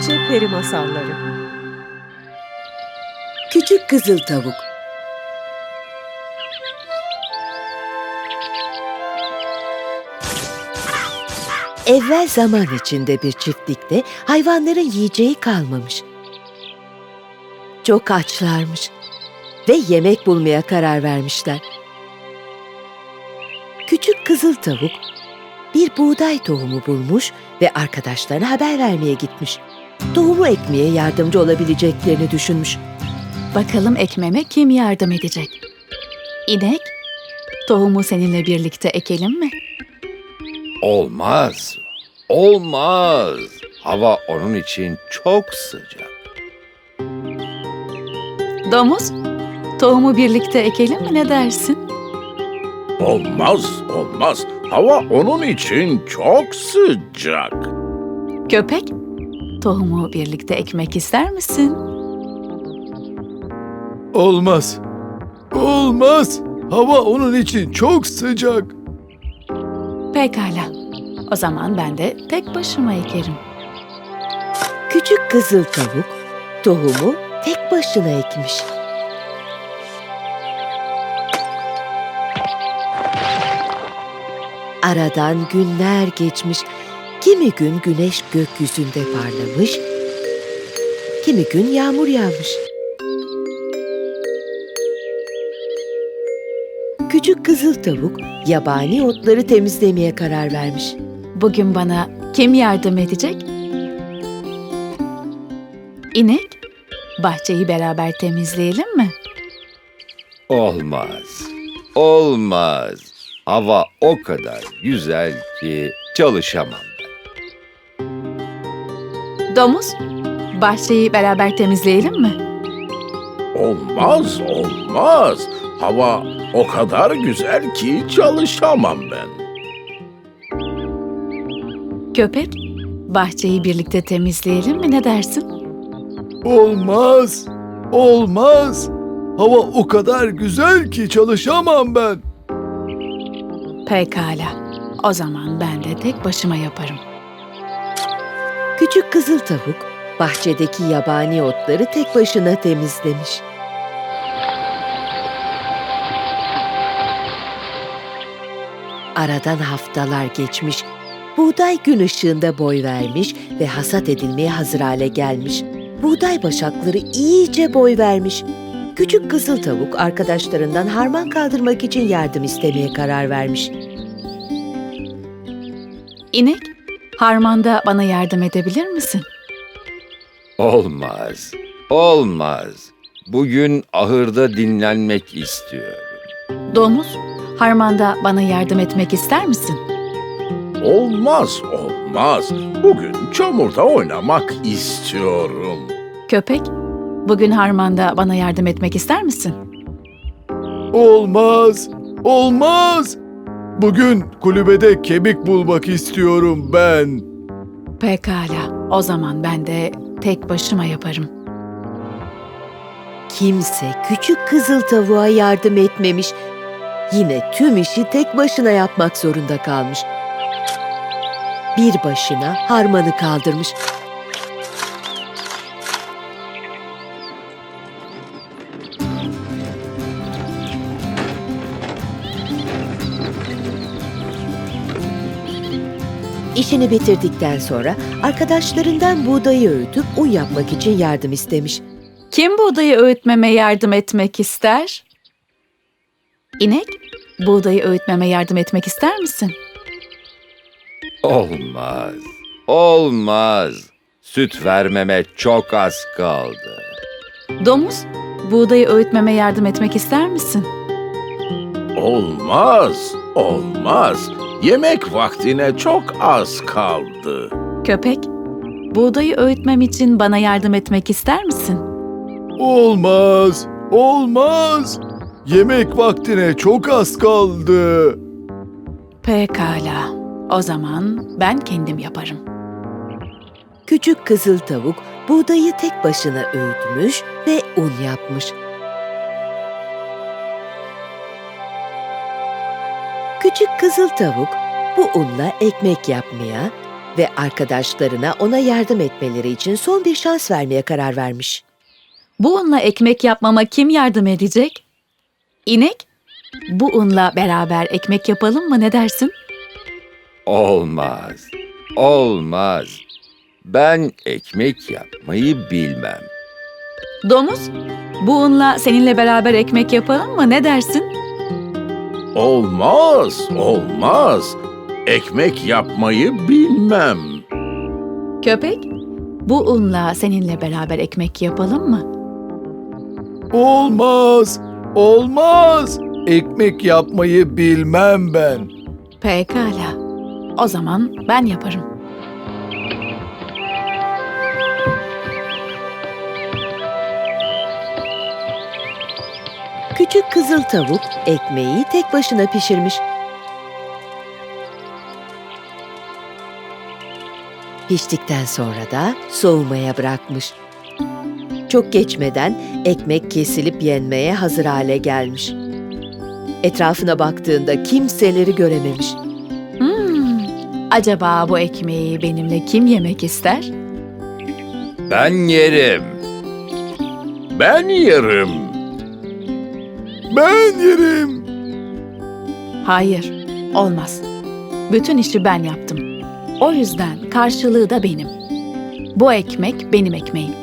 Çocukça Peri Masalları Küçük Kızıl Tavuk Evvel zaman içinde bir çiftlikte hayvanların yiyeceği kalmamış. Çok açlarmış ve yemek bulmaya karar vermişler. Küçük kızıl tavuk bir buğday tohumu bulmuş ve arkadaşlarına haber vermeye gitmiş. Tohumu ekmeye yardımcı olabileceklerini düşünmüş. Bakalım ekmeme kim yardım edecek? İnek, tohumu seninle birlikte ekelim mi? Olmaz. Olmaz. Hava onun için çok sıcak. Domuz, tohumu birlikte ekelim mi ne dersin? Olmaz, olmaz. Hava onun için çok sıcak. Köpek, tohumu birlikte ekmek ister misin? Olmaz. Olmaz. Hava onun için çok sıcak. Pekala. O zaman ben de tek başıma ekerim. Küçük kızıl tavuk tohumu tek başına ekmiş. Aradan günler geçmiş. Kimi gün güneş gökyüzünde parlamış, kimi gün yağmur yağmış. Küçük kızıl tavuk yabani otları temizlemeye karar vermiş. Bugün bana kim yardım edecek? İnek, bahçeyi beraber temizleyelim mi? Olmaz. Olmaz. Hava o kadar güzel ki çalışamam. Domuz, bahçeyi beraber temizleyelim mi? Olmaz, olmaz. Hava o kadar güzel ki çalışamam ben. Köpek, bahçeyi birlikte temizleyelim mi ne dersin? Olmaz. Olmaz. Hava o kadar güzel ki çalışamam ben. Pekala. O zaman ben de tek başıma yaparım. Küçük kızıl tavuk bahçedeki yabani otları tek başına temizlemiş. Aradan haftalar geçmiş. Buğday gün ışığında boy vermiş ve hasat edilmeye hazır hale gelmiş. Buğday başakları iyice boy vermiş. Küçük kızıl tavuk arkadaşlarından harman kaldırmak için yardım istemeye karar vermiş. İnek, harmanda bana yardım edebilir misin? Olmaz. Olmaz. Bugün ahırda dinlenmek istiyorum. Domuz, harmanda bana yardım etmek ister misin? Olmaz, olmaz. Bugün çamurda oynamak istiyorum. Köpek, bugün harmanda bana yardım etmek ister misin? Olmaz. Olmaz. Bugün kulübede kemik bulmak istiyorum ben. Pekala, o zaman ben de tek başıma yaparım. Kimse küçük kızıl tavuğa yardım etmemiş. Yine tüm işi tek başına yapmak zorunda kalmış. Bir başına harmanı kaldırmış. İşini bitirdikten sonra arkadaşlarından buğdayı öğütüp un yapmak için yardım istemiş. Kim buğdayı öğütmeme yardım etmek ister? İnek, buğdayı öğütmeme yardım etmek ister misin? Olmaz. Olmaz. Süt vermeme çok az kaldı. Domuz, buğdayı öğütmeme yardım etmek ister misin? Olmaz, olmaz. Yemek vaktine çok az kaldı. Köpek, buğdayı öğütmem için bana yardım etmek ister misin? Olmaz. Olmaz. Yemek vaktine çok az kaldı. Pekala. O zaman ben kendim yaparım. Küçük kızıl tavuk buğdayı tek başına öğütmüş ve un yapmış. Küçük kızıl tavuk bu unla ekmek yapmaya, ve arkadaşlarına ona yardım etmeleri için son bir şans vermeye karar vermiş. Bu unla ekmek yapmama kim yardım edecek? İnek, bu unla beraber ekmek yapalım mı ne dersin? Olmaz. Olmaz. Ben ekmek yapmayı bilmem. Domuz, bu unla seninle beraber ekmek yapalım mı ne dersin? Olmaz, olmaz. Ekmek yapmayı bilmem. Köpek, bu unla seninle beraber ekmek yapalım mı? Olmaz, olmaz. Ekmek yapmayı bilmem ben. Pekala. O zaman ben yaparım. Küçük kızıl tavuk ekmeği tek başına pişirmiş. Piştikten sonra da soğumaya bırakmış. Çok geçmeden ekmek kesilip yenmeye hazır hale gelmiş. Etrafına baktığında kimseleri görememiş. Hmm, acaba bu ekmeği benimle kim yemek ister? Ben yerim. Ben yerim. Ben yerim. Hayır, olmaz. Bütün işi ben yaptım. O yüzden karşılığı da benim. Bu ekmek benim ekmeğim.